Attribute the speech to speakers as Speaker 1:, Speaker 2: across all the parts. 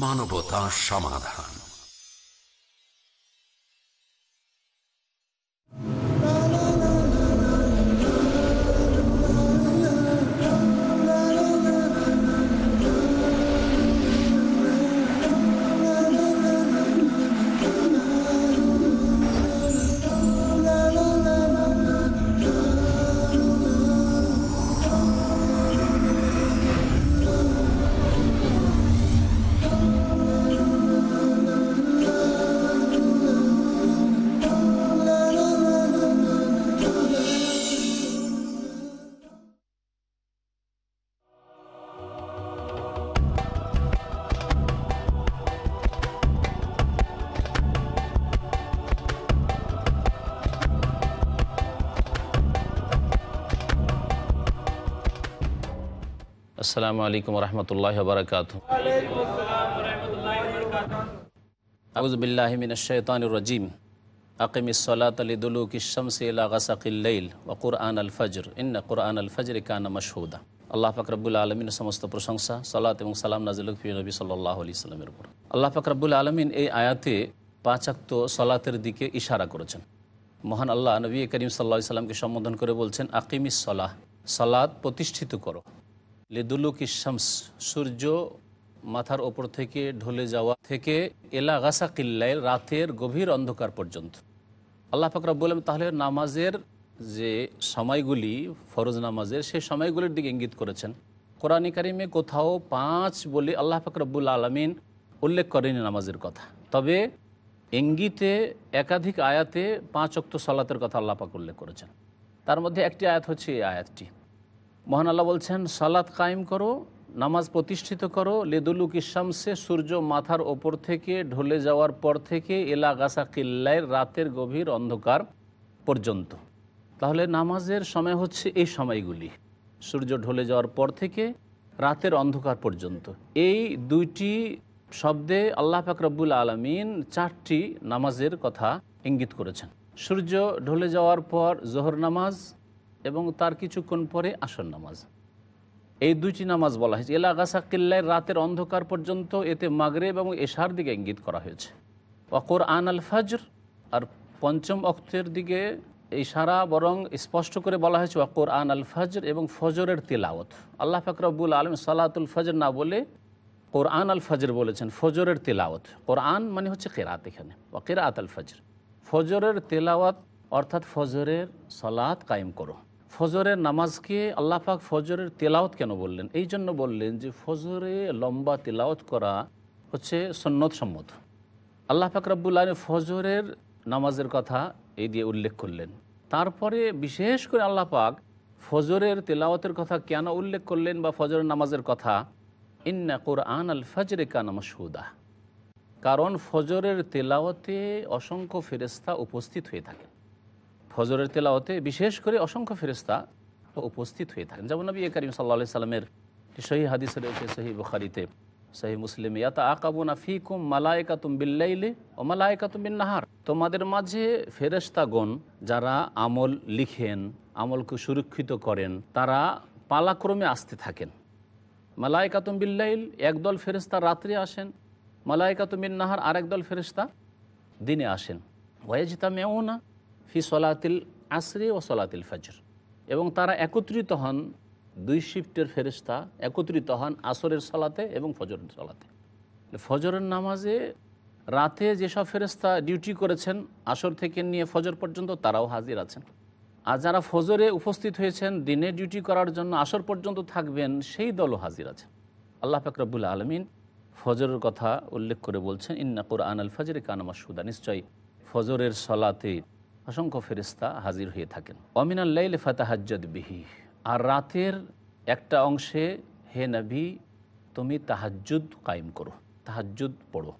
Speaker 1: মানবতা সমাধান।
Speaker 2: আসসালামু আলাইকুম রহমতুল্লাহ বারকাত আউজবিল্লাহমিনশানুরজিম আকিম সলাত আলিদুলুক ইশমসি ইলা গাসাকিল্লাইল ও কুরআন আল ফজর। ইন্না কুরআন আল ফজর কানা মশহুদা। আল্লাহ ফাকরাবুল আলমিন সমস্ত প্রশংসা, সালাত এবং সালাম নাজিলুক ফি নবী সাল্লাহ আলি সাল্লামের উপর। আল্লাহ ফাকরাবুল আলমিন এই আয়াতে পাঁচাক্ত সলাতের দিকে ইশারা করেছেন। মহান আল্লাহ নবী করিম সাল্লা সাল্লামকে সম্বোধন করে বলছেন, আকিমিস সলাহ সালাদ প্রতিষ্ঠিত করো। লেদুলুক ইসামস সূর্য মাথার ওপর থেকে ঢলে যাওয়া থেকে এলা গাসা কিল্লাইল রাতের গভীর অন্ধকার পর্যন্ত। আল্লাহ ফাকরা বললেন তাহলে নামাজের যে সময়গুলি, ফরজ নামাজের, সেই সময়গুলির দিকে ইঙ্গিত করেছেন। কোরআন কারিমে কোথাও পাঁচ বলে আল্লাহ ফাকরাবুল আলমিন উল্লেখ করেনি নামাজের কথা। তবে ইঙ্গিতে একাধিক আয়াতে পাঁচ অক্ত সলাতের কথা আল্লাহ পাক উল্লেখ করেছেন। তার মধ্যে একটি আয়াত হচ্ছে এই আয়াতটি। মহান আল্লাহ বলছেন, সালাত কায়েম করো, নামাজ প্রতিষ্ঠিত করো, লেদুলুক ইসামসে সূর্য মাথার ওপর থেকে ঢলে যাওয়ার পর থেকে এলা গাছা কিল্লায় রাতের গভীর অন্ধকার পর্যন্ত। তাহলে নামাজের সময় হচ্ছে এই সময়গুলি। সূর্য ঢলে যাওয়ার পর থেকে রাতের অন্ধকার পর্যন্ত। এই দুইটি শব্দে আল্লাহ ফাকরাবুল আলমিন চারটি নামাজের কথা ইঙ্গিত করেছেন। সূর্য ঢলে যাওয়ার পর জোহর নামাজ এবং তার কিছুক্ষণ পরে আসর নামাজ। এই দুইটি নামাজ বলা হয়েছে। এলাগাসা কিল্লায় রাতের অন্ধকার পর্যন্ত এতে মাগরেব এবং এশার দিকে ইঙ্গিত করা হয়েছে। অকর আন আল ফজর, আর পঞ্চম অক্তের দিকে এই সারা বরং স্পষ্ট করে বলা হয়েছে অকর আন আল ফজর এবং ফজরের তেলাওত আল্লাহ ফাকরাবুল আলম সালাতুল ফজর না বলে কোরআন আল ফজর বলেছেন, ফজরের তেলাওত কোরআন মানে হচ্ছে কেরাত এখানে ও কেরাত আল ফজর। ফজরের তেলাওয়াত অর্থাৎ ফজরের সলাৎ কায়েম করো। ফজরের নামাজকে আল্লাহ পাক ফজরের তেলাওত কেন বললেন? এই জন্য বললেন যে ফজরে লম্বা তেলাওত করা হচ্ছে সন্ন্যত সম্মত। আল্লাহ পাক রব্বুল আলম ফজরের নামাজের কথা এই দিয়ে উল্লেখ করলেন। তারপরে বিশেষ করে আল্লাহ পাক ফজরের তেলাওয়াতের কথা কেন উল্লেখ করলেন বা ফজরের নামাজের কথা? ইন্না কোরআন আল ফজরে কানা মশহুদা। কারণ ফজরের তেলাওয়াতে অসংখ্য ফেরেস্তা উপস্থিত হয়ে থাকে ফজরের তেলাওতে বিশেষ করে অসংখ্য ফেরেস্তা উপস্থিত হয়ে থাকেন। যেমন নবী করিম সাল্লা সাল্লামের সহি হাদিস রয়েছে, সহি বুখারিতে, সহি মুসলিম ইয়াতা আকাবুনা ফিকুম মালায়কাতুম বিল্লাইলে ও মালায়কাতুম বিন নাহার তোমাদের মাঝে ফেরেস্তাগণ যারা আমল লিখেন, আমলকে সুরক্ষিত করেন, তারা পালাক্রমে আসতে থাকেন। মালায়কাতুম বিল্লাইল, একদল ফেরেস্তা রাত্রে আসেন, মালায়কাতুম বিন নাহার আরেক দল ফেরেস্তা দিনে আসেন। ওয়াজিতা মেও না ফি সলাতিল আসরে ও সলাতিল ফজর। এবং তারা একত্রিত হন দুই শিফটের ফেরিস্তা একত্রিত হন আসরের সলাতে এবং ফজরের সলাতে। ফজরের নামাজে রাতে যেসব ফেরিস্তা ডিউটি করেছেন, আসর থেকে নিয়ে ফজর পর্যন্ত তারাও হাজির আছেন। আর যারা ফজরে উপস্থিত হয়েছেন, দিনে ডিউটি করার জন্য আসর পর্যন্ত থাকবেন, সেই দলও হাজির আছেন। আল্লাহ ফাকরাবুল আলমিন ফজরের কথা উল্লেখ করে বলছেন, ইন্না কোরআন আল ফজরে কানামা সুদা নিশ্চয়ই ফজরের সলাতে অসংখ্য ফেরিস্তা হাজির হয়ে থাকেন। অমিনাল্লাইল ফাতাহাজ্জদ বিহি। আর রাতের একটা অংশে, হে নবী, তুমি তাহাজ্জুদ কায়েম করো। তাহাজ্জুদ পড়ো।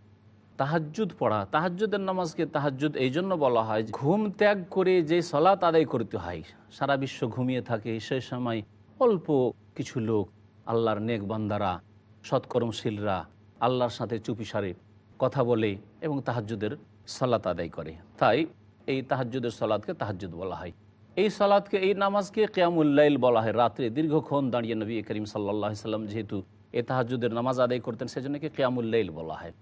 Speaker 2: তাহাজ্জুদ পড়া, তাহাজ্জুদের নামাজকে তাহাজ্জুদ এই জন্য বলা হয় ঘুম ত্যাগ করে যে সলাত আদায় করতে হয়, সারা বিশ্ব ঘুমিয়ে থাকে সেই সময় অল্প কিছু লোক, আল্লাহর নেক বান্দারা, সৎকর্মশীলরা আল্লাহর সাথে চুপিসারে কথা বলে এবং তাহাজ্জুদের সলাত আদায় করে। তাই এই তাহাজ্জুদের সলাদকে তাহাজ্জুদ বলা হয়। এই সলাদকে এই নামাজকে কেয়ামুল্লাইল বলা হয়। রাত্রে দীর্ঘক্ষণ দাঁড়িয়ে নবী করিম সাল্লাহ সাল্লাম যেহেতু এ তাহাজুদের নামাজ আদায় করতেন সেজন্য কি কেয়ামুল্লাইল বলা হয়।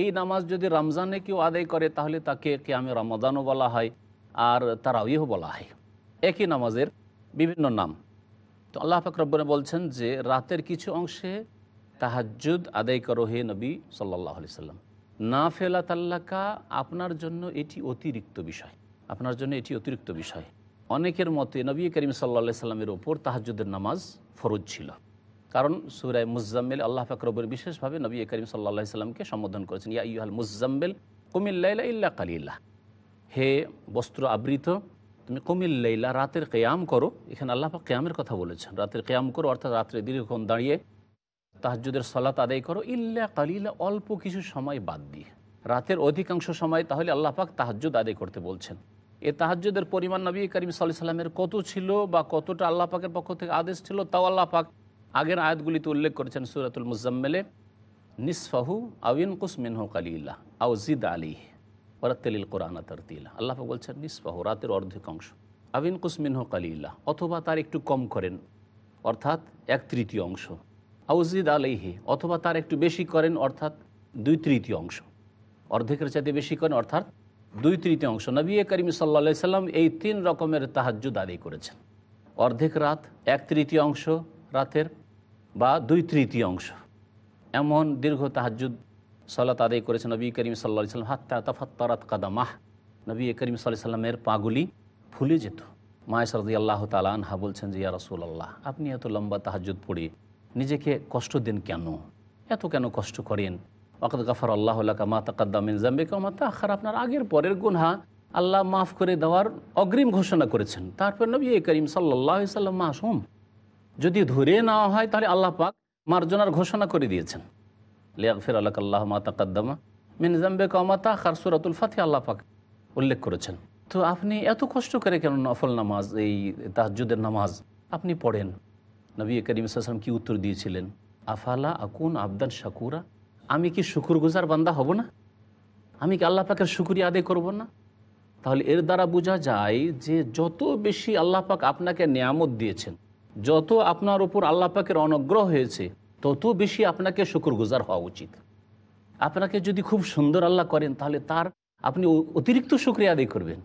Speaker 2: এই নামাজ যদি রমজানে কেউ আদায় করে, তাহলে তাকে কেয়ামে রমাদানও বলা হয় আর তারাউিও বলা হয়। একই নামাজের বিভিন্ন নাম। তো আল্লাহ ফাকরব্বনে বলছেন যে, রাতের কিছু অংশে তাহাজ্জুদ আদায় করো হে নবী সাল্লাহ আলি সাল্লাম। না ফেলা তাল্লাকা আপনার জন্য এটি অতিরিক্ত বিষয়। আপনার জন্য এটি অতিরিক্ত বিষয়। অনেকের মতে নবী করিম সাল্লা সাল্লামের ওপর তাহাজ্জুদের নামাজ ফরজ ছিল। কারণ সুরায় মুজাম্মেল আল্লাহ ফাকরবর বিশেষভাবে নবী করিম সাল্লা সাল্লামকে সম্বোধন করেছেন, ইয়া ইহাল মুজাম্মেল কুমিল্লা ইল্লা কালিল্লা হে বস্ত্র আবৃত, তুমি কুমিল্লাইলা রাতের কেয়াম করো। এখানে আল্লাহ কেয়ামের কথা বলেছেন। রাতের কেয়াম করো, অর্থাৎ রাত্রে দীর্ঘক্ষণ দাঁড়িয়ে তাহাজ্জুদের সলাত আদায় করো, ইল্লা কালিলা, অল্প কিছু সময় বাদ দিয়ে। রাতের অধিকাংশ সময় তাহলে আল্লাহ পাক তাহাজ্জুদ আদায় করতে বলছেন। এ তাহাজ্জুদের পরিমাণ নবী করিম সাল্লাহ সাল্লামের কত ছিল বা কতটা আল্লাহ পাকের পক্ষ থেকে আদেশ ছিল, তাও আল্লাহ পাক আগের আয়াতগুলিতে উল্লেখ করেছেন সুরাতুল মুজাম্মেলে, নিসফাহু আউিন কুসমিনহু কালিল্লাহ আউ জিদ আলী ওরাত্তেলিল কোরআনা তারতিলা। আল্লাহ পাক বলছেন, নিসফাহু, রাতের অর্ধেকাংশ। আবিন কুসমিনহু কালিল্লাহ অথবা তার একটু কম করেন। অর্থাৎ এক তৃতীয় অংশ আউজিদ আলাইহি, অথবা তার একটু বেশি করেন, অর্থাৎ দুই তৃতীয় অংশ। অর্ধেকের চাইতে বেশি করেন, অর্থাৎ দুই তৃতীয় অংশ। নবী করিম সাল্লা সাল্লাম এই তিন রকমের তাহাজ্জুদ আদায় করেছেন। অর্ধেক রাত এক তৃতীয় অংশ, রাতের বা দুই তৃতীয় অংশ। এমন দীর্ঘ তাহাজ্জুদ সালাত আদায় করেছেন নবী করিম সাল্লা সাল্লাম। হাত্তা তাফাত্তারাত কাদামাহ। নবী করিম সাল্লাহ সাল্লামের পাগুলি ফুলে যেত। মায় সরদি আল্লাহ তালা আনহা বলছেন যে, ইয়া রসুল আল্লাহ আপনি এত লম্বা তাহাজ্জুদ পড়ে নিজেকে কষ্ট দেন কেন? এত কেন কষ্ট করেন? ওয়াকদ গাফার আল্লাহ মা তাকাদ্দামিন জাম্বে কামা তাখার আপনার আগের পরের গুনহা আল্লাহ মাফ করে দেওয়ার অগ্রিম ঘোষণা করেছেন। তারপর নবী করিম সাল্লাহ সাল্লাম মাসুম, যদি ধরে নেওয়া হয় তাহলে আল্লাহ পাক মার্জনার ঘোষণা করে দিয়েছেন। লিয়াকফির আল্লাহ আল্লাহ মা তাকাদ্দামা মিন জাম্বে কামা তাখার সুরাতুল ফাতি আল্লাহ পাক উল্লেখ করেছেন। তো আপনি এত কষ্ট করে কেন নফল নামাজ, এই তাহাজুদের নামাজ আপনি পড়েন? নবী করিম সাল্লাম কি উত্তর দিয়েছিলেন? আফালা আকুন আবদান শাকুরা? আমি কি শুকুর গুজার বান্দা হব না? আমি কি আল্লাহ পাকের শুকুরিয়া আদায় করব না? তাহলে এর দ্বারা বোঝা যায় যে যত বেশি আল্লাহ পাক আপনাকে নিয়ামত দিয়েছেন, যত আপনার উপর আল্লাহ পাকের অনগ্রহ হয়েছে, তত বেশি আপনাকে শুকুর গুজার হওয়া উচিত। আপনাকে যদি খুব সুন্দর আল্লাহ করেন, তাহলে তার আপনি অতিরিক্ত শুক্রিয়া আদায় করবেন।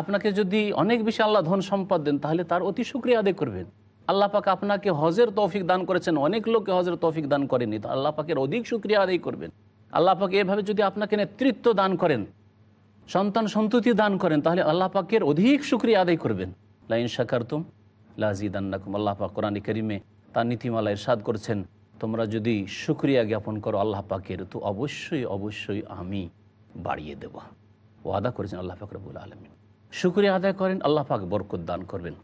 Speaker 2: আপনাকে যদি অনেক বেশি আল্লাহ ধন সম্পদ দেন, তাহলে তার অতি শুক্রিয়া আদায় করবেন। আল্লাহ পাক আপনাকে হজের তৌফিক দান করেছেন। অনেক লোককে হজের তৌফিক দান করেনি তো আল্লাহ পাকের অধিক শুক্রিয়া আদায় করবেন। আল্লাহ পাক এভাবে যদি আপনাকে নেতৃত্ব দান করেন, সন্তান সন্ততি দান করেন, তাহলে আল্লাহ পাকের অধিক শুক্রিয়া আদায় করবেন। লাইন শাকার তুম লাজিদান্নাকুম। আল্লাহ পাক কোরআন করিমে তার নীতিমালা ইরশাদ করছেন, তোমরা যদি শুক্রিয়া জ্ঞাপন করো আল্লাহ পাকের, তো অবশ্যই অবশ্যই আমি বাড়িয়ে দেব। ওয়াদা করেছেন আল্লাহ পাক রবুল আলমী শুক্রিয়া আদায় করেন, আল্লাহ পাক বরকত দান করবেন।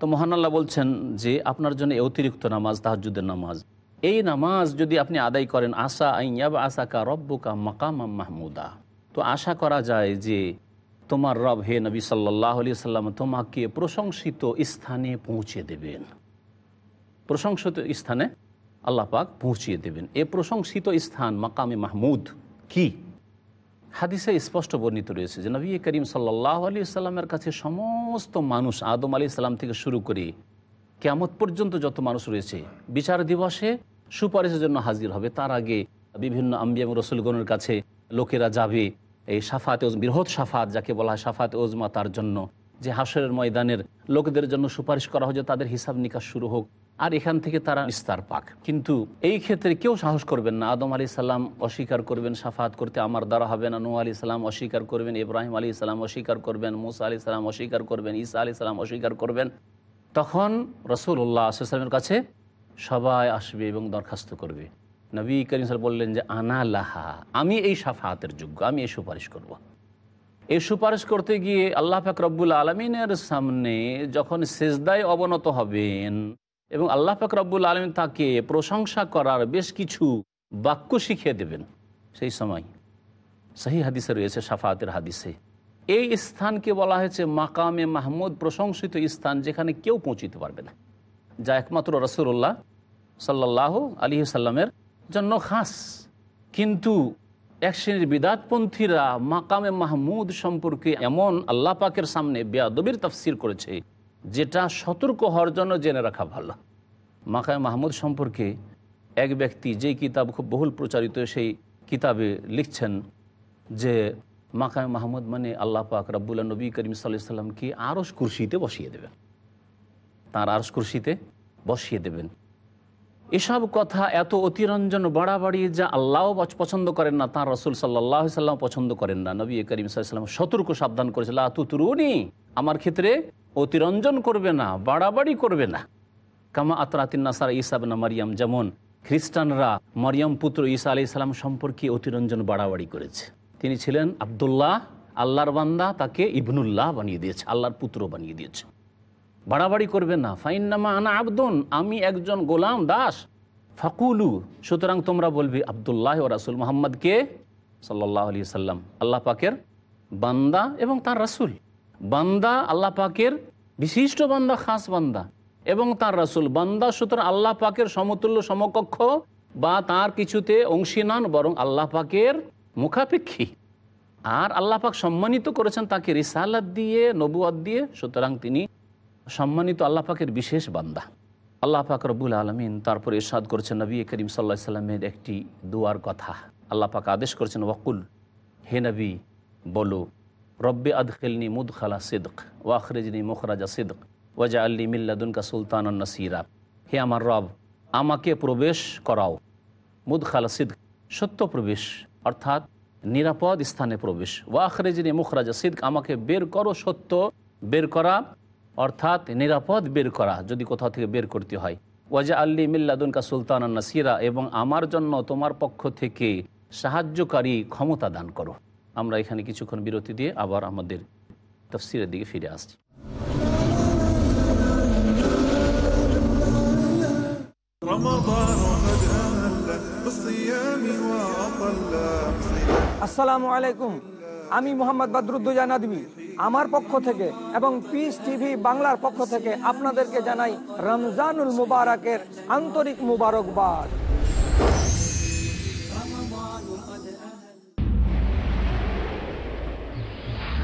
Speaker 2: তো মহান আল্লাহ বলছেন যে আপনার জন্য অতিরিক্ত নামাজ তাহাজুদের নামাজ। এই নামাজ যদি আপনি আদায় করেন, আশা আইয়াব আশা কা রব্বুকা মাকামা মাহমুদা। তো আশা করা যায় যে তোমার রব হে নবী সাল্লাহ আলি সাল্লাম তোমাকে প্রশংসিত স্থানে পৌঁছে দেবেন। প্রশংসিত স্থানে আল্লাহ পাক পৌঁছিয়ে দেবেন। এ প্রশংসিত স্থান মাকামে মাহমুদ কি? হাদিসে স্পষ্ট বর্ণিত রয়েছে যে নবী করিম সাল্লাহ আলী সাল্লামের কাছে সমস্ত মানুষ আদম আলী ইসলাম থেকে শুরু করে কেমত পর্যন্ত যত মানুষ রয়েছে বিচার দিবসে সুপারিশের জন্য হাজির হবে। তার আগে বিভিন্ন আম্বিয়াম রসুলগণের কাছে লোকেরা যাবে এই সাফাত বৃহৎ সাফাত যাকে বলা হয় সাফাত ওজমা তার জন্য। যে হাসরের ময়দানের লোকদের জন্য সুপারিশ করা হয় যে তাদের হিসাব নিকাশ শুরু হোক। আর এখান থেকে তারা নিস্তার পাক। কিন্তু এই ক্ষেত্রে কেউ সাহস করবেন না। আদম আলী সাল্লাম অস্বীকার করবেন, সাফাত করতে আমার দ্বারা হবে না। নু আলী সাল্লাম অস্বীকার করবেন, ইব্রাহিম আলী সাল্লাম অস্বীকার করবেন, মুসা আলী সাল্লাম অস্বীকার করবেন, ঈসা আলী সাল্লাম অস্বীকার করবেন। তখন রসুল্লাহ আসলামের কাছে সবাই আসবে এবং দরখাস্ত করবে। নবী করিম সাল বললেন যে, আনা লাহা, আমি এই সাফাতের যোগ্য, আমি এই সুপারিশ করব। এই সুপারিশ করতে গিয়ে আল্লাহ পাক রব্বুল আলমিনের সামনে যখন সেজদায় অবনত হবেন এবং আল্লাহ পাক রব্বুল আলমিন তাকে প্রশংসা করার বেশ কিছু বাক্য শিখিয়ে দেবেন সেই সময়। সহি হাদিসে রয়েছে, সাফাতের হাদিসে। এই স্থানকে বলা হয়েছে মাকামে মাহমুদ প্রশংসিত স্থান যেখানে কেউ পৌঁছিতে পারবে না। যা একমাত্র রসুল্লাহ সাল্লাহ আলী সাল্লামের জন্য খাস। কিন্তু এক শ্রেণির বিদাতপন্থীরা মাকামে মাহমুদ সম্পর্কে এমন আল্লাহ পাকের সামনে বেয়াদবির তফসির করেছে যেটা সতর্ক হওয়ার জন্য জেনে রাখা ভালো। মাকায় মাহমুদ সম্পর্কে এক ব্যক্তি যেই কিতাব খুব বহুল প্রচারিত, সেই কিতাবে লিখছেন যে মাকায় মাহমুদ মানে আল্লাহ পাক রব্বুল্লা নবী করিম সাল্লাহ সাল্লামকে আরস কুরসিতে বসিয়ে দেবেন। তাঁর আরস কুরসিতে বসিয়ে দেবেন। এসব কথা এত অতিরঞ্জন বাড়াবাড়ি যা আল্লাহও পছন্দ করেন না, তাঁর রসুল সাল্লাহ সাল্লাম পছন্দ করেন না। নবী করিম সাল্লাম সতর্ক সাবধান করেছিল আতুতরুনি আমার ক্ষেত্রে অতিরঞ্জন করবে না, বাড়াবাড়ি করবে না। কামা আতরাতিন নাসার ইসাবনা মারিয়াম, যেমন খ্রিস্টানরা মরিয়াম পুত্র ঈসা আলি ইসলাম সম্পর্কে অতিরঞ্জন বাড়াবাড়ি করেছে। তিনি ছিলেন আবদুল্লাহ, আল্লাহর বান্দা, তাকে ইবনুল্লাহ বানিয়ে দিয়েছে, আল্লাহর পুত্র বানিয়ে দিয়েছে। বাড়াবাড়ি করবে না ফাইন্নামা আনা আবদুন, আমি একজন গোলাম দাস। ফাকুলু, সুতরাং তোমরা বলবে, আবদুল্লাহ ও রাসুল মোহাম্মদকে সাল্লাহ আলি সাল্লাম আল্লাহ পাকের বান্দা এবং তার রাসুল। বান্দা আল্লাহ পাকের বিশিষ্ট বান্দা, খাস বান্দা। এবং তার রাসুল, বান্দা সুতরাং আল্লাহ পাকের সমতুল্য সমকক্ষ বা তার কিছুতে অংশী নন, বরং আল্লাহ পাকের মুখাপেক্ষী। আর আল্লাহ পাক সম্মানিত করেছেন তাকে রিসালাত দিয়ে নবুয়াদ দিয়ে, সুতরাং তিনি সম্মানিত আল্লাহ পাকের বিশেষ বান্দা। আল্লাহ পাক রব্বুল আলমিন তারপর ইরশাদ করেছেন নবী করিম সাল্লাহ সাল্লামের একটি দুয়ার কথা। আল্লাহ পাক আদেশ করেছেন, ওয়াকুল, হে নবী, বলো রব্বে আদখিলনি মুদখালা সিদ্ক ওয়াখরেজনি মুখরাজা সিদ্ক ওয়াজা আল্লি মিল্লাদুনকা সুলতান নাসিরা। হে আমার রব, আমাকে প্রবেশ করাও। মুদখালা সিদ্ক, সত্য প্রবেশ, অর্থাৎ নিরাপদ স্থানে প্রবেশ। ওয়াখরেজনি মুখরাজা সিদ্ক, আমাকে বের করো সত্য, বের করা, অর্থাৎ নিরাপদ বের করা, যদি কোথাও থেকে বের করতে হয়। ওয়াজা আল্লি মিল্লাদুনকা সুলতান নাসিরা, এবং আমার জন্য তোমার পক্ষ থেকে সাহায্যকারী ক্ষমতা দান করো। আমরা এখানে কিছুক্ষণ বিরতি দিয়ে আবার আমাদের তফসিরের দিকে ফিরে আসছি।
Speaker 3: আসসালামু আলাইকুম। আমি মোহাম্মদ বাদরুদ্দোজা নাদবি। আমার পক্ষ থেকে এবং পিস টিভি বাংলার পক্ষ থেকে আপনাদেরকে জানাই রমজানুল মুবারকের আন্তরিক মুবারকবাদ।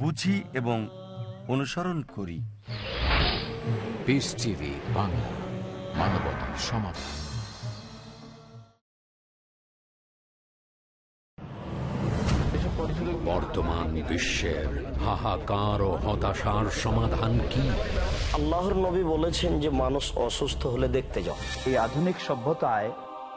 Speaker 4: বুঝি এবং অনুসরণ করি।
Speaker 5: পিস টিভি বাংলা মানবতার সমাধান।
Speaker 1: বর্তমান বিশ্বের হাহাকার ও হতাশার সমাধান কি?
Speaker 6: আল্লাহর নবী বলেছেন যে মানুষ অসুস্থ হলে দেখতে যাও।
Speaker 7: এই আধুনিক সভ্যতায়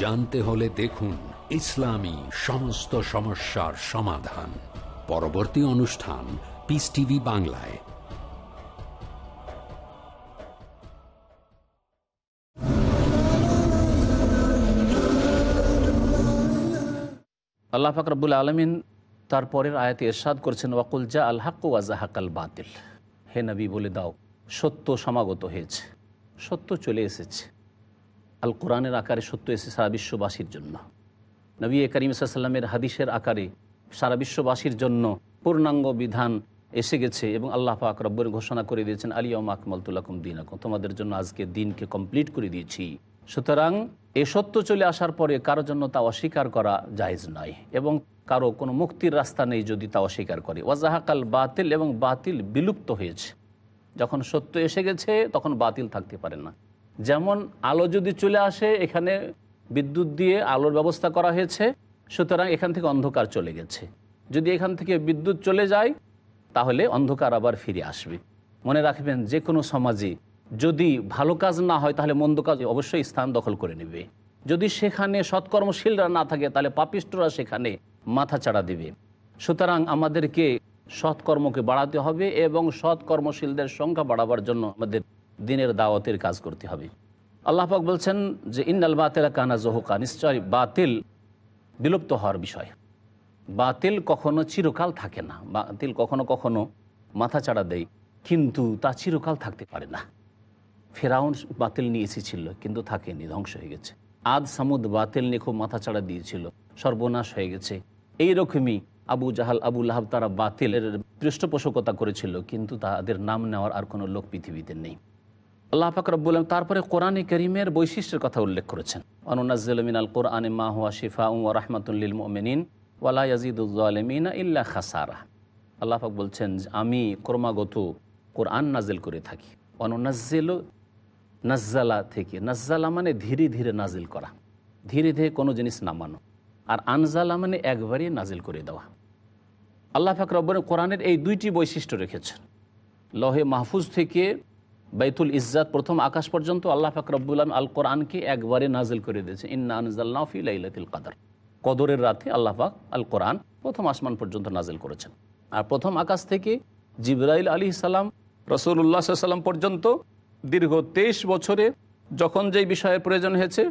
Speaker 1: জানতে হলে দেখুন ইসলামী সমস্ত সমস্যার সমাধান। পরবর্তী অনুষ্ঠান পিস টিভি বাংলায়।
Speaker 2: আল্লাহ ফাকরাবুল আলমিন তারপরের আয়াতে এরশাদ করেছেন, ওয়াকুল জা আল হাক্কু বাতিল। হে নবী, বলে দাও, সত্য সমাগত হয়েছে, সত্য চলে এসেছে। আল কোরআনের আকারে সত্য এসেছে সারা বিশ্ববাসীর জন্য। নবী করিম সাল্লামের হাদিসের আকারে সারা বিশ্ববাসীর জন্য পূর্ণাঙ্গ বিধান এসে গেছে এবং আল্লাহ পাক রব্বর ঘোষণা করে দিয়েছেন আলিয়ম আকমলতুল্লাকুম দিন তোমাদের জন্য আজকে দিনকে কমপ্লিট করে দিয়েছি। সুতরাং এ সত্য চলে আসার পরে কারোর জন্য তা অস্বীকার করা জায়েজ নয় এবং কারও কোনো মুক্তির রাস্তা নেই যদি তা অস্বীকার করে। ওয়াজাহাকাল বাতিল এবং বাতিল বিলুপ্ত হয়েছে। যখন সত্য এসে গেছে, তখন বাতিল থাকতে পারে না। যেমন আলো যদি চলে আসে, এখানে বিদ্যুৎ দিয়ে আলোর ব্যবস্থা করা হয়েছে, সুতরাং এখান থেকে অন্ধকার চলে গেছে। যদি এখান থেকে বিদ্যুৎ চলে যায়, তাহলে অন্ধকার আবার ফিরে আসবে। মনে রাখবেন, যে কোনো সমাজে যদি ভালো কাজ না হয়, তাহলে মন্দ কাজ অবশ্যই স্থান দখল করে নেবে। যদি সেখানে সৎকর্মশীলরা না থাকে, তাহলে পাপিষ্টরা সেখানে মাথা চাড়া দিবে। সুতরাং আমাদেরকে সৎকর্মকে বাড়াতে হবে এবং সৎকর্মশীলদের সংখ্যা বাড়াবার জন্য আমাদের দিনের দাওয়াতের কাজ করতে হবে। আল্লাহ পাক বলছেন যে, ইন্নাল বাতিল কানা জহুকা নিশ্চয় বাতিল বিলুপ্ত হওয়ার বিষয়। বাতিল কখনো চিরকাল থাকে না, বাতিল কখনো কখনো মাথা চাড়া দেয়, কিন্তু তা চিরকাল থাকতে পারে না। ফেরাউন বাতিল নিয়ে এসেছিল, কিন্তু থাকেনি, ধ্বংস হয়ে গেছে। আদ সামুদ বাতিল নিয়ে খুব মাথা চাড়া দিয়েছিল, সর্বনাশ হয়ে গেছে। এই রকমই আবু জাহাল, আবু লাহাব তারা বাতিলের পৃষ্ঠপোষকতা করেছিল, কিন্তু তাদের নাম নেওয়ার আর কোনো লোক পৃথিবীতে নেই। আল্লাহ পাক রব্বুল আলম তারপরে কোরআনে করিমের বৈশিষ্ট্যের কথা উল্লেখ করেছেন। অনুনাজিন আল কোরআন মা হুয়া শিফা উ রহমাতুল্লিল মোমিনিন ওয়ালা ইয়াজিদুজ্জালমিনা ইল্লা খাসারা। আল্লাহ পাক বলছেন আমি ক্রমাগত কোরআন নাজেল করে থাকি। অনুনাজ্জেল নাজ্জালা থেকে, নাজ্জালা মানে ধীরে ধীরে নাজিল করা। ধীরে ধীরে কোনো জিনিস নামানো। আর আনজালা মানে একবারই নাজিল করে দেওয়া। আল্লাহ রব্বুল কোরআনের এই দুইটি বৈশিষ্ট্য রেখেছেন। লহে মাহফুজ থেকে বাইতুল ইজ্জাত প্রথম আকাশ পর্যন্ত আল্লাহ আলম আল কোরআনকে একবারে নাজিল করে দিয়েছে। ইন্না কাদার। কদরের রাতে আল্লাহ পাক আল কোরআন প্রথম আসমান পর্যন্ত নাজিল করেছেন। আর প্রথম আকাশ থেকে জিব্রাইল আলী সালাম রসুল্লাহ সাল্লাম পর্যন্ত দীর্ঘ তেইশ বছরে যখন যেই বিষয়ের প্রয়োজন হয়েছে,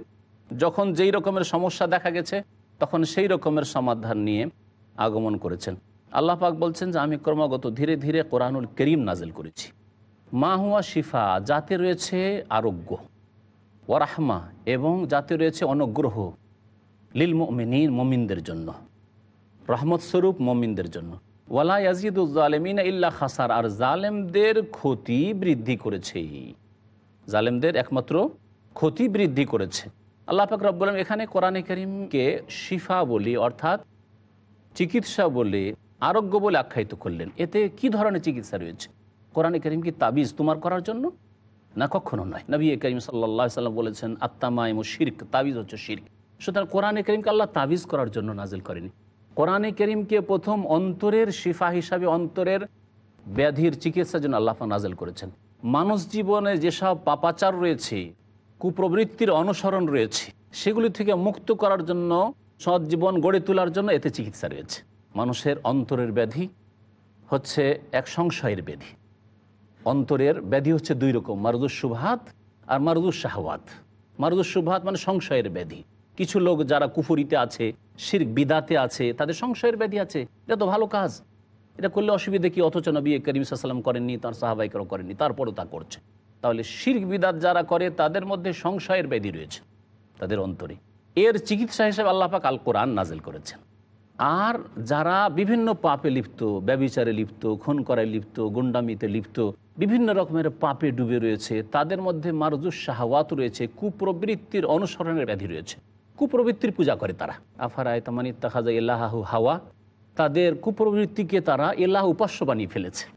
Speaker 2: যখন যেই রকমের সমস্যা দেখা গেছে, তখন সেই রকমের সমাধান নিয়ে আগমন করেছেন। আল্লাহ পাক বলছেন যে, আমি ক্রমাগত ধীরে ধীরে কোরআনুল করিম নাজিল করেছি। মা হুয়া শিফা যাতে রয়েছে আরোগ্য ওয়ারাহমা এবং যাতে রয়েছে অনুগ্রহ লিল মমিনীন, মমিনদের জন্য, রহমত স্বরূপ মমিনদের জন্য। ওয়ালা ইয়াজিদুজ্জালেমিন ইল্লা খাসার, আর জালেমদের ক্ষতি বৃদ্ধি করেছে। জালেমদের একমাত্র ক্ষতি বৃদ্ধি করেছে। আল্লাহ পাক রব্বুল আলম এখানে কোরআনে করিমকে শিফা বলি, অর্থাৎ চিকিৎসা বলে, আরোগ্য বলে আখ্যায়িত করলেন। এতে কি ধরনের চিকিৎসা রয়েছে? কোরআনে করিম কি তাবিজ তোমার করার জন্য? না, কখনো নয়। নবী করিম সাল্লা সাল্লাম বলেছেন আত্মামাইম ও শির্ক তাবিজ হচ্ছে শির্ক। সুতরাং কোরআনে করিমকে আল্লাহ তাবিজ করার জন্য নাজিল করেনি। কোরআনে করিমকে প্রথম অন্তরের শিফা হিসাবে, অন্তরের ব্যাধির চিকিৎসার জন্য আল্লাহ নাজেল করেছেন। মানুষ জীবনে যেসব পাপাচার রয়েছে, কুপ্রবৃত্তির অনুসরণ রয়েছে, সেগুলি থেকে মুক্ত করার জন্য, সৎ জীবন গড়ে তোলার জন্য এতে চিকিৎসা রয়েছে। মানুষের অন্তরের ব্যাধি হচ্ছে এক সংশয়ের ব্যাধি। অন্তরের ব্যাধি হচ্ছে দুই রকম, মারুদুস সুভাত আর মারুদুস শাহওয়াত। মারুদুস সুভাত মানে সংশয়ের ব্যাধি। কিছু লোক যারা কুফুরিতে আছে শির বিদাতে আছে, তাদের সংশয়ের ব্যাধি আছে। এটা তো ভালো কাজ। এটা করলে অসুবিধা কি? অথচ নবী করিম সাল্লাম করেননি, তার সাহাবাইকরাও করেননি, তারপরও তা করছে। তাহলে শির্ক বিদাত যারা করে, তাদের মধ্যে সংশয়ের ব্যাধি রয়েছে, তাদের অন্তরে। এর চিকিৎসা হিসেবে আল্লাপাক আল কোরআন নাজেল করেছেন। আর যারা বিভিন্ন পাপে লিপ্ত ব্যবিচারে লিপ্ত, খুন করায় লিপ্ত, গুন্ডামিতে লিপ্ত বিভিন্ন রকমের পাপে ডুবে রয়েছে। তাদের মধ্যে মারজুস শাহওয়াত রয়েছে। কুপ্রবৃত্তির অনুসরণের ব্যাধি রয়েছে। কুপ্রবৃত্তির পূজা করে তারা। আফারায় তামানি তাহাজা এলাহাহু হাওয়া। তাদের কুপ্রবৃত্তিকে তারা এলাহ উপাস্য বানিয়ে ফেলেছে।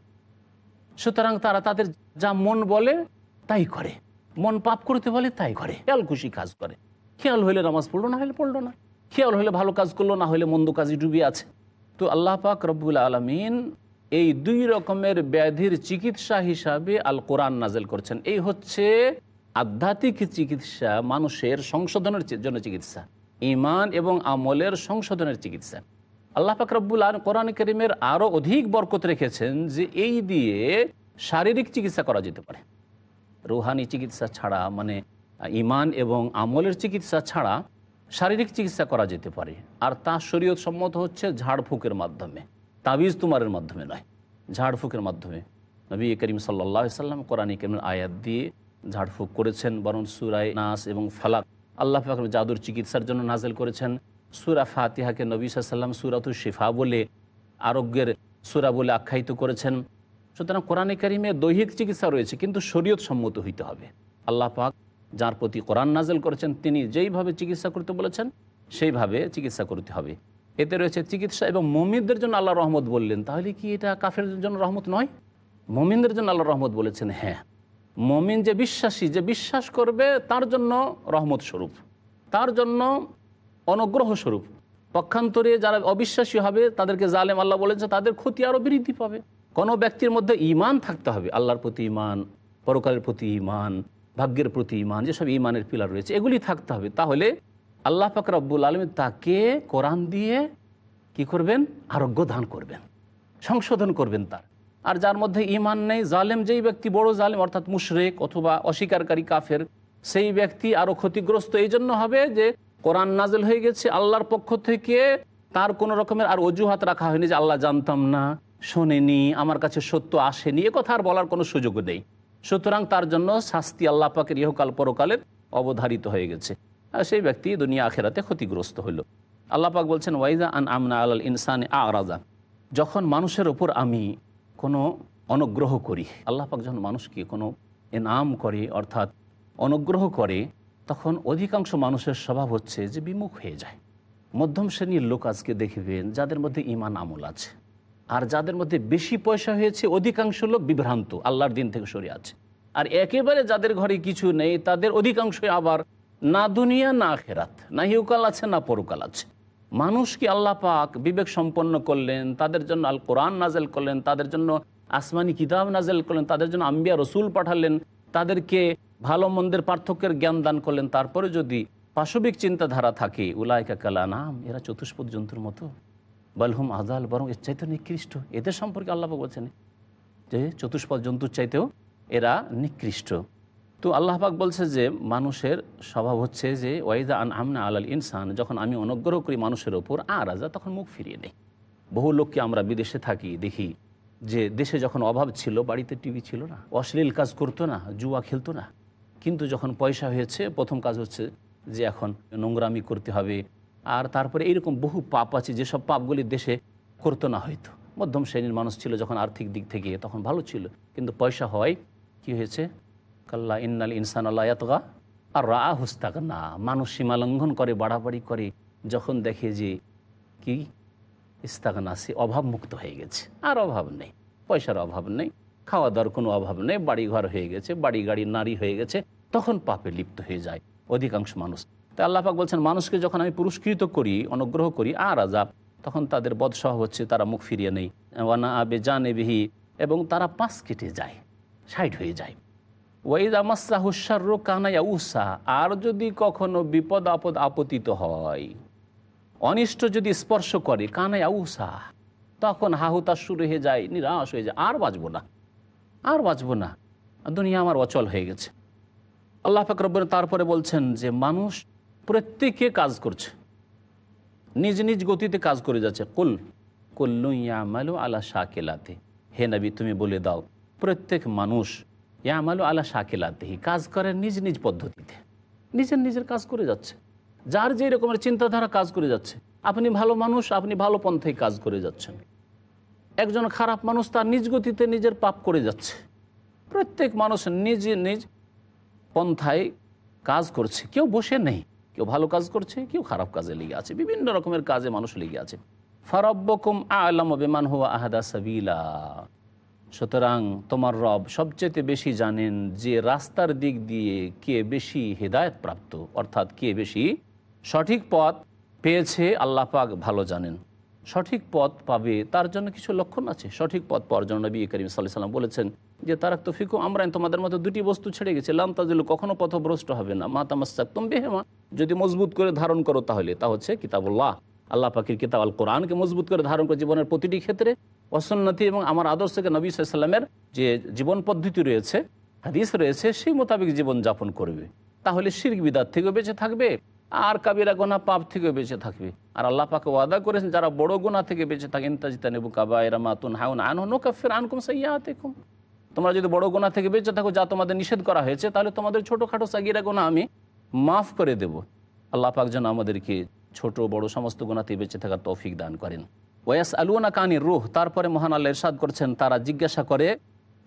Speaker 2: সুতরাং তারা তাদের যা মন বলে, তাই করে। মন পাপ করতে বলে, তাই করে। খেয়াল খুশি কাজ করে। খেয়াল হইলে নামাজ পড়ল, না হলে পড়ল না। খেয়াল হলে ভালো কাজ করল, না হলে মন্দ কাজই ডুবে আছে। তো আল্লাহ পাক রব্বুল আলমিন এই দুই রকমের ব্যাধির চিকিৎসা হিসাবে আল কোরআন নাজেল করছেন। এই হচ্ছে আধ্যাত্মিক চিকিৎসা, মানুষের সংশোধনের জন্য চিকিৎসা ইমান এবং আমলের সংশোধনের চিকিৎসা। আল্লাহ পাক রব্বুল আলম কোরআন করিমের আরও অধিক বরকত রেখেছেন যে এই দিয়ে শারীরিক চিকিৎসা করা যেতে পারে। রুহানি চিকিৎসা ছাড়া মানে ইমান এবং আমলের চিকিৎসা ছাড়া শারীরিক চিকিৎসা করা যেতে পারে। আর তা শরীয়ত সম্মত হচ্ছে ঝাড়ফুঁকের মাধ্যমে। তাবিজ তুমারের মাধ্যমে নয়, ঝাড়ফুঁকের মাধ্যমে। নবী করিম সাল্লা সাল্লাম কোরআন করিমের আয়াত দিয়ে ঝাড়ফুঁক করেছেন, বরং সুরাই নাস এবং ফালাক আল্লাহ ফাকর জাদুর চিকিৎসার জন্য নাজেল করেছেন। সুরা ফাতিহাকে নবী সাল্লাম সুরাতু শিফা বলে, আরোগ্যের সুরা বলে আখ্যায়িত করেছেন। সুতরাং কোরআনে কারিমে দৈহিক চিকিৎসা রয়েছে, কিন্তু শরীয়ত সম্মত হইতে হবে। আল্লাহ পাক যার প্রতি কোরআন নাজেল করেছেন, তিনি যেইভাবে চিকিৎসা করতে বলেছেন, সেইভাবে চিকিৎসা করতে হবে। এতে রয়েছে চিকিৎসা এবং মমিনদের জন্য আল্লাহ রহমত বললেন, তাহলে কি এটা কাফের জন্য রহমত নয়? মমিনদের জন্য আল্লাহ রহমত বলেছেন হ্যাঁ। মমিন যে বিশ্বাসী, যে বিশ্বাস করবে, তার জন্য রহমত স্বরূপ। তার জন্য অনুগ্রহ স্বরূপ। পক্ষান্তরে যারা অবিশ্বাসী হবে, তাদেরকে জালেম আল্লাহ বলেছে তাদের ক্ষতি আরও বৃদ্ধি পাবে। কোনো ব্যক্তির মধ্যে ইমান থাকতে হবে, আল্লাহর প্রতি ইমান পরকালের প্রতি ইমান ভাগ্যের প্রতি ইমান যেসব ইমানের পিলার রয়েছে, এগুলি থাকতে হবে। তাহলে আল্লাহ পাক রব্বুল আলম তাকে কোরআন দিয়ে কি করবেন? আরোগ্য দান করবেন, সংশোধন করবেন তার। আর যার মধ্যে ইমান নেই, জালেম, যেই ব্যক্তি বড় জালেম, অর্থাৎ মুশরেক অথবা অস্বীকারী কাফের, সেই ব্যক্তি আরও ক্ষতিগ্রস্ত। এই জন্য হবে যে কোরআন নাজেল হয়ে গেছে, আল্লাহর পক্ষ থেকে তার কোনো রকমের আর অজুহাত রাখা হয়নি যে, আল্লাহ, জানতাম না, শোনেনি, আমার কাছে সত্য আসেনি। এ কথা আর বলার কোনো সুযোগ নেই। সুতরাং তার জন্য শাস্তি আল্লাহ পাকের ইহকাল পরকালের অবধারিত হয়ে গেছে। সেই ব্যক্তি দুনিয়া আখেরাতে ক্ষতিগ্রস্ত হইল। আল্লাহ পাক বলছেন, ওয়াইজা আন আমনা আল ইনসান আ রাজা যখন মানুষের ওপর আমি কোনো অনুগ্রহ করি, আল্লাহ পাক যখন মানুষকে কোনো এনাম করে, অর্থাৎ অনুগ্রহ করে, তখন অধিকাংশ মানুষের স্বভাব হচ্ছে যে বিমুখ হয়ে যায়। মধ্যম শ্রেণির লোক আজকে দেখবেন যাদের মধ্যে ইমান আমল আছে, আর যাদের মধ্যে বেশি পয়সা হয়েছে অধিকাংশ লোক বিভ্রান্ত, আল্লাহর দিন থেকে সরে আছে। আর একেবারে যাদের ঘরে কিছু নেই, তাদের অধিকাংশই আবার না দুনিয়া, না আখেরাত। না হিউকাল আছে, না পরকাল আছে। মানুষকে আল্লাহ পাক বিবেক সম্পন্ন করলেন, তাদের জন্য আল কোরআন নাজেল করলেন, তাদের জন্য আসমানি কিতাব নাজেল করলেন, তাদের জন্য আম্বিয়া রসুল পাঠালেন, তাদেরকে ভালো মন্দের পার্থক্যের জ্ঞান দান করলেন, তারপরে যদি পাশবিক চিন্তাধারা থাকে উলায়কা কালা নাম, এরা চতুষ্পদ জন্তুর মতো। বলহুম আজাল, বরং এর চাইতে নিকৃষ্ট। এদের সম্পর্কে আল্লাহ বলছেন যে, চতুষ্পদ জন্তুর চাইতেও এরা নিকৃষ্ট। তো আল্লাহ পাক বলছে যে মানুষের স্বভাব হচ্ছে যে ওয়াইদা আন আমনা আলাল ইনসান যখন আমি অনুগ্রহ করি মানুষের ওপর আর রাজা তখন মুখ ফিরিয়ে নেই। বহু লোককে আমরা বিদেশে থাকি, দেখি যে দেশে যখন অভাব ছিল, বাড়িতে টিভি ছিল না, অশ্লীল কাজ করতো না, জুয়া খেলতো না। কিন্তু যখন পয়সা হয়েছে, প্রথম কাজ হচ্ছে যে এখন নোংরামি করতে হবে। আর তারপরে এইরকম বহু পাপ আছে, যেসব পাপগুলি দেশে করতো না হয়তো। মধ্যম শ্রেণির মানুষ ছিল যখন আর্থিক দিক থেকে তখন ভালো ছিল। কিন্তু পয়সা হয়, কি হয়েছে? কাল্লা ইন্নাল ইনসান আল্লাহ ইয়াতগা, আর রা হুস্তাক না মানুষ সীমা লঙ্ঘন করে, বাড়াবাড়ি করে, যখন দেখে যে কি? ইস্তাগনা, সে অভাব মুক্ত হয়ে গেছে। আর অভাব নেই, পয়সার অভাব নেই খাওয়া দাওয়ার কোনো অভাব নেই বাড়ি ঘর হয়ে গেছে বাড়ি গাড়ি নারী হয়ে গেছে, তখন পাপে লিপ্ত হয়ে যায় অধিকাংশ মানুষ। তাই আল্লাহাক বলছেন, মানুষকে যখন আমি পুরস্কৃত করি, অনুগ্রহ করি, আর আজাব তখন তাদের বদসহ হচ্ছে, তারা মুখ ফিরিয়ে নেই ওয়ানা আবে জানে বিহি এবং তারা পাশ কেটে যায়, সাইড হয়ে যায়। ওয়াইদ আমাসা হুসার কানাইয়া উষা আর যদি কখনো বিপদ আপদ আপতিত হয়, অনিষ্ট যদি স্পর্শ করে কানাইয়া উষা তখন হাহুতাশ শুরু হয়ে যায়, নিরাশ হয়ে যায়, আর বাঁচবো না, আর বাঁচবো না, দুনিয়া আমার অচল হয়ে গেছে। আল্লাহ ফাকরব্বর তারপরে বলছেন যে, মানুষ প্রত্যেকে কাজ করছে, নিজ নিজ গতিতে কাজ করে যাচ্ছে। কুল কুল্লু ইয়ামালু আলা শাকেলাতে। হে নবী, তুমি বলে দাও, প্রত্যেক মানুষ ইয়ামালু আলা শাকেলাতেহি, কাজ করে নিজ নিজ পদ্ধতিতে। নিজের নিজের কাজ করে যাচ্ছে। যার যে রকমের চিন্তাধারা কাজ করে যাচ্ছে। আপনি ভালো মানুষ, আপনি ভালো পন্থায় কাজ করে যাচ্ছেন। একজন খারাপ মানুষ তার নিজ গতিতে নিজের পাপ করে যাচ্ছে। প্রত্যেক মানুষ নিজ নিজ পন্থায় কাজ করছে। কেউ বসে নেই, কেউ ভালো কাজ করছে, কেউ খারাপ কাজে লেগে আছে। বিভিন্ন রকমের কাজে মানুষ লেগে আছে। ফারব্বকুম আলম বেমান হুয়া আহাদা সাবিলা। সুতরাং তোমার রব সবচেয়ে বেশি জানেন যে রাস্তার দিক দিয়ে কে বেশি হেদায়ত প্রাপ্ত, অর্থাৎ কে বেশি সঠিক পথ পেয়েছে আল্লাহ পাক ভালো জানেন। সঠিক পথ পাবে তার জন্য কিছু লক্ষণ আছে। সঠিক পথ পাওয়ার জন্য নবী করিম সাল্লাহ সাল্লাম বলেছেন যে, তারাক তো ফিকু আমরা তোমাদের মতো দুটি বস্তু ছেড়ে গেছে। লামতাজিল কখনো পথভ্রষ্ট হবে না। মাতামাস্তাক তুম বেহেমা। যদি মজবুত করে ধারণ করো তাহলে, তা হচ্ছে কিতাবুল্লাহ। আল্লাহ পাকির কিতাব আল কোরআনকে মজবুত করে ধারণ করে জীবনের প্রতিটি ক্ষেত্রে অসন্নতি এবং আমার আদর্শকে নবী সাল্লামের যে জীবন পদ্ধতি রয়েছে, হাদিস রয়েছে, সেই মোতাবেক জীবন যাপন করবে। তাহলে শির্ক বিদার থেকেও বেঁচে থাকবে, আর কাবিরা গোনা পাপ থেকেও বেঁচে থাকবে। আর আল্লাহ পাকে ওয়াদা করেছেন, যারা বড় গোনা থেকে বেঁচে থাকেন তাজিতা নেবু কাবা এরা মাতুন হাউন আন হনো কাফের আনকুম সাইয়াতেকুম। তোমরা যদি বড় গোনা থেকে বেঁচে থাকো, যা তোমাদের নিষেধ করা হয়েছে, তাহলে তোমাদের ছোটোখাটো সাগিরা গোনা আমি মাফ করে দেব। আল্লাহ পাক যেন আমাদেরকে ছোট, বড় সমস্ত গোনাতে বেঁচে থাকার তৌফিক দান করেন। ওয়াস আলুনা কানি রুহ, তারপরে মহান আল্লাহ ইরশাদ করছেন, তারা জিজ্ঞাসা করে,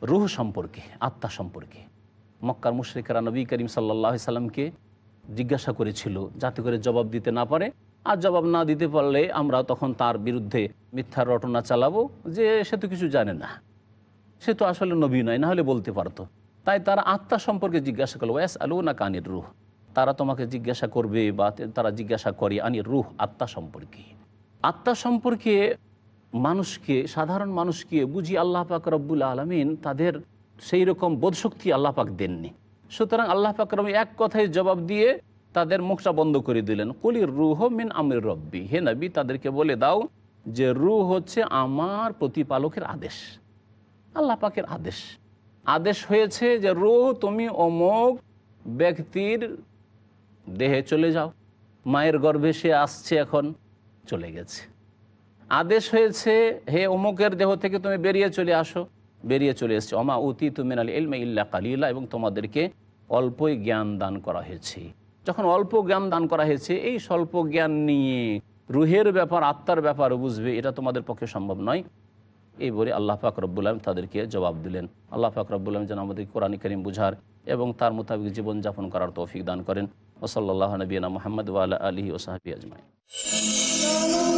Speaker 2: রুহ সম্পর্কে, আত্মা সম্পর্কে। মক্কার মুশ্রিকেরা নবী করিম সাল্লাহ সাল্লামকে জিজ্ঞাসা করেছিল, যাতে করে জবাব দিতে না পারে। আর জবাব না দিতে পারলে আমরা তখন তার বিরুদ্ধে মিথ্যার রটনা চালাবো, যে সে তো কিছু জানে না। সে তো আসলে নবী নয় না হলে বলতে পারতো। তাই তারা আত্মা সম্পর্কে জিজ্ঞাসা করল ওয়াস আলু না কানির রুহ। তারা তোমাকে জিজ্ঞাসা করবে বা তারা জিজ্ঞাসা করে, আনির রুহ আত্মা সম্পর্কে। আত্মা সম্পর্কে মানুষকে, সাধারণ মানুষকে বুঝি আল্লাহ পাক রব্বুল আলমিন তাদের সেই রকম বোধশক্তি আল্লাহ পাক দেননি। সুতরাং আল্লাহ পাক রবি এক কথায় জবাব দিয়ে তাদের মুখটা বন্ধ করে দিলেন। কলির রুহ মিন আমির রব্বি, হে নবী, তাদেরকে বলে দাও যে রু হচ্ছে আমার প্রতিপালকের আদেশ, আল্লাহ পাকের আদেশ। আদেশ হয়েছে যে রুহ তুমি অমোক ব্যক্তির দেহে চলে যাও। মায়ের গর্ভে সে আসছে এখন। চলে গেছে। আদেশ হয়েছে, হে অমুকের দেহ থেকে তুমি বেরিয়ে চলে আসো। বেরিয়ে চলে এসছে অমা উতি তুমিনাল ইলমে ইল্লা কালিলা এবং তোমাদেরকে অল্পই জ্ঞান দান করা হয়েছে। যখন অল্প জ্ঞান দান করা হয়েছে, এই স্বল্প জ্ঞান নিয়ে রুহের ব্যাপার, আত্মার ব্যাপার বুঝবে, এটা তোমাদের পক্ষে সম্ভব নয়। এই বলে আল্লাহ পাক তাদেরকে জবাব দিলেন। আল্লাহ পাক যেন আমাদের কোরআন করিম বুঝার এবং তার মোতাবেক জীবনযাপন করার তৌফিক দান করেন। ওসল্লাহ নবীনা মোহাম্মদ ওয়ালা আলহি ওসাহাবি আজমাই Shalom.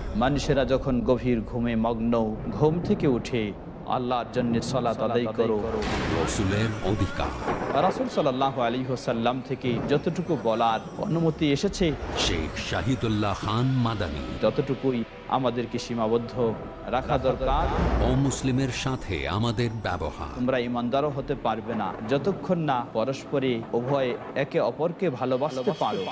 Speaker 7: মানুষেরা যখন গভীর ঘুমে মগ্ন ঘুম থেকে উঠে আল্লাহর জন্য সলাত আদায় করো।
Speaker 1: অধিকার।
Speaker 7: রাসুল সাল্লাহ আলী হোসাল্লাম থেকে যতটুকু বলার অনুমতি এসেছে
Speaker 1: শেখ শাহিদুল্লাহ খান মাদানী।
Speaker 7: ততটুকুই আমাদেরকে সীমাবদ্ধ রাখা দরকার
Speaker 1: অমুসলিমের সাথে আমাদের ব্যবহার।
Speaker 7: তোমরা ইমানদারও হতে পারবে না যতক্ষণ না পরস্পরে উভয়ে একে অপরকে ভালোবাসতে পারো।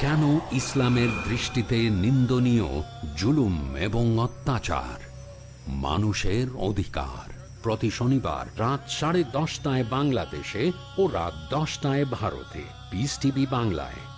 Speaker 1: কেন ইসলামের দৃষ্টিতে নিন্দনীয়, জুলুম এবং অত্যাচার? মানুষের অধিকার। প্রতি শনিবার রাত সাড়ে দশটায় বাংলাদেশে ও রাত দশটায় ভারতে। পিস টিভি বাংলায়।